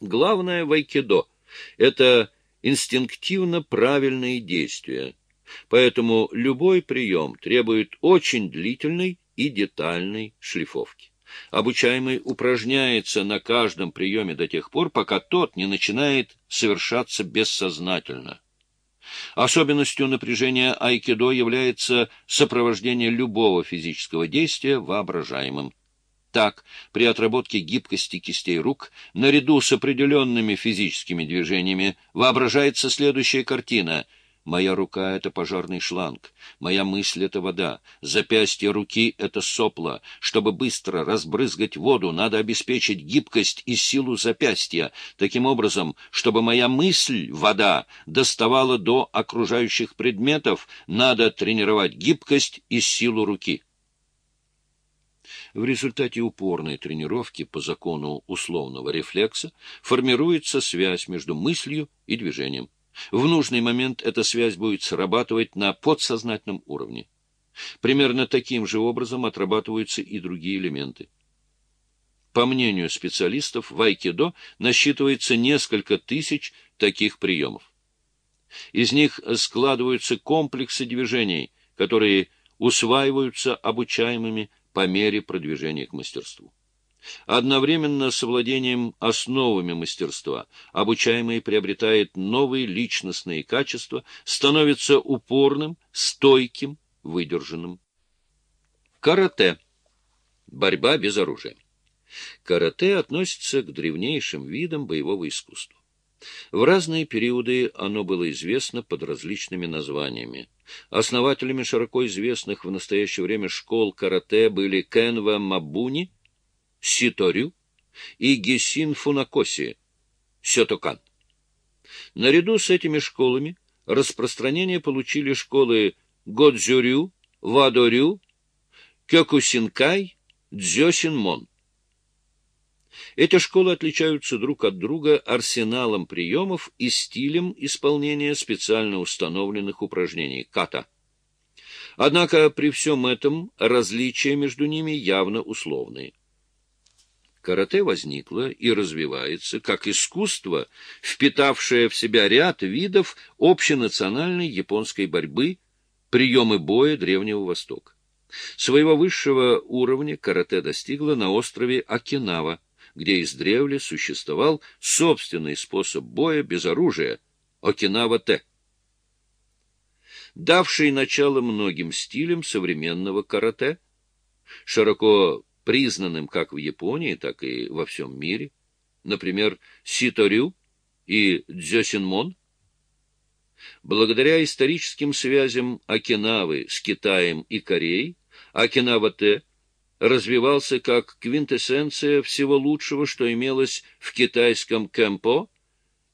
Главное в айкидо — это инстинктивно правильные действия. Поэтому любой прием требует очень длительной и детальной шлифовки. Обучаемый упражняется на каждом приеме до тех пор, пока тот не начинает совершаться бессознательно. Особенностью напряжения айкидо является сопровождение любого физического действия воображаемым. Так, при отработке гибкости кистей рук, наряду с определенными физическими движениями, воображается следующая картина — Моя рука — это пожарный шланг, моя мысль — это вода, запястье руки — это сопло. Чтобы быстро разбрызгать воду, надо обеспечить гибкость и силу запястья, таким образом, чтобы моя мысль — вода — доставала до окружающих предметов, надо тренировать гибкость и силу руки. В результате упорной тренировки по закону условного рефлекса формируется связь между мыслью и движением. В нужный момент эта связь будет срабатывать на подсознательном уровне. Примерно таким же образом отрабатываются и другие элементы. По мнению специалистов, в айкидо насчитывается несколько тысяч таких приемов. Из них складываются комплексы движений, которые усваиваются обучаемыми по мере продвижения к мастерству. Одновременно с владением основами мастерства обучаемый приобретает новые личностные качества, становится упорным, стойким, выдержанным. Карате. Борьба без оружия. Карате относится к древнейшим видам боевого искусства. В разные периоды оно было известно под различными названиями. Основателями широко известных в настоящее время школ карате были Кенва Мабуни – Ситорю и Гесин Фунакоси, Сётокан. Наряду с этими школами распространение получили школы Годзюрю, Вадорю, Кёкусинкай, Дзёсинмон. Эти школы отличаются друг от друга арсеналом приемов и стилем исполнения специально установленных упражнений ката. Однако при всем этом различия между ними явно условные. Карате возникло и развивается как искусство, впитавшее в себя ряд видов общенациональной японской борьбы, приемы боя Древнего Востока. Своего высшего уровня карате достигло на острове Окинава, где издревле существовал собственный способ боя без оружия – Окинава-те, давший начало многим стилям современного карате, широко признанным как в Японии, так и во всем мире, например, Ситорю и Дзёсинмон. Благодаря историческим связям Окинавы с Китаем и Кореей, Окинава-Т развивался как квинтэссенция всего лучшего, что имелось в китайском кэмпо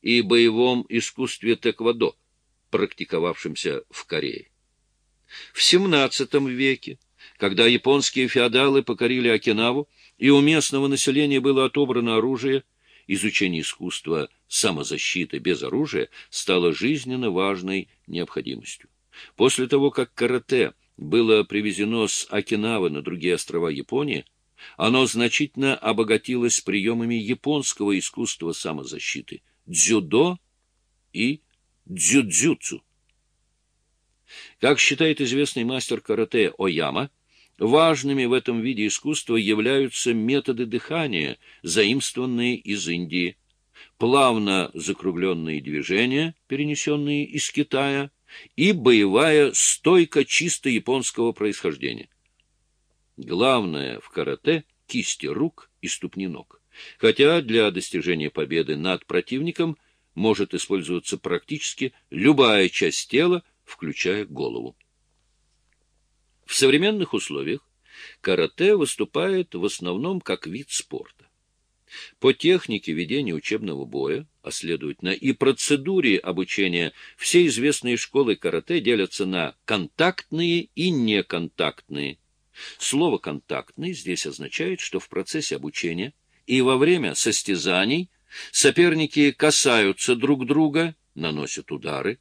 и боевом искусстве тэквадо, практиковавшемся в Корее. В XVII веке когда японские феодалы покорили Окинаву, и у местного населения было отобрано оружие, изучение искусства самозащиты без оружия стало жизненно важной необходимостью. После того, как карате было привезено с Окинавы на другие острова Японии, оно значительно обогатилось приемами японского искусства самозащиты – дзюдо и дзюдзюцу. Как считает известный мастер карате Ояма, важными в этом виде искусства являются методы дыхания, заимствованные из Индии, плавно закругленные движения, перенесенные из Китая, и боевая стойка чисто японского происхождения. Главное в карате – кисти рук и ступни ног, хотя для достижения победы над противником может использоваться практически любая часть тела, включая голову. В современных условиях карате выступает в основном как вид спорта. По технике ведения учебного боя, а следовательно и процедуре обучения, все известные школы карате делятся на контактные и неконтактные. Слово «контактный» здесь означает, что в процессе обучения и во время состязаний соперники касаются друг друга, наносят удары,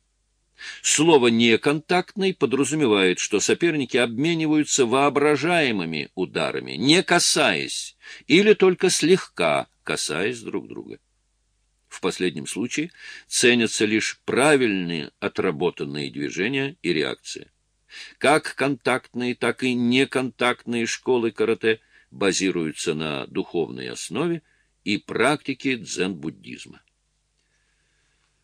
Слово «неконтактный» подразумевает, что соперники обмениваются воображаемыми ударами, не касаясь, или только слегка касаясь друг друга. В последнем случае ценятся лишь правильные отработанные движения и реакции. Как контактные, так и неконтактные школы карате базируются на духовной основе и практике дзен-буддизма.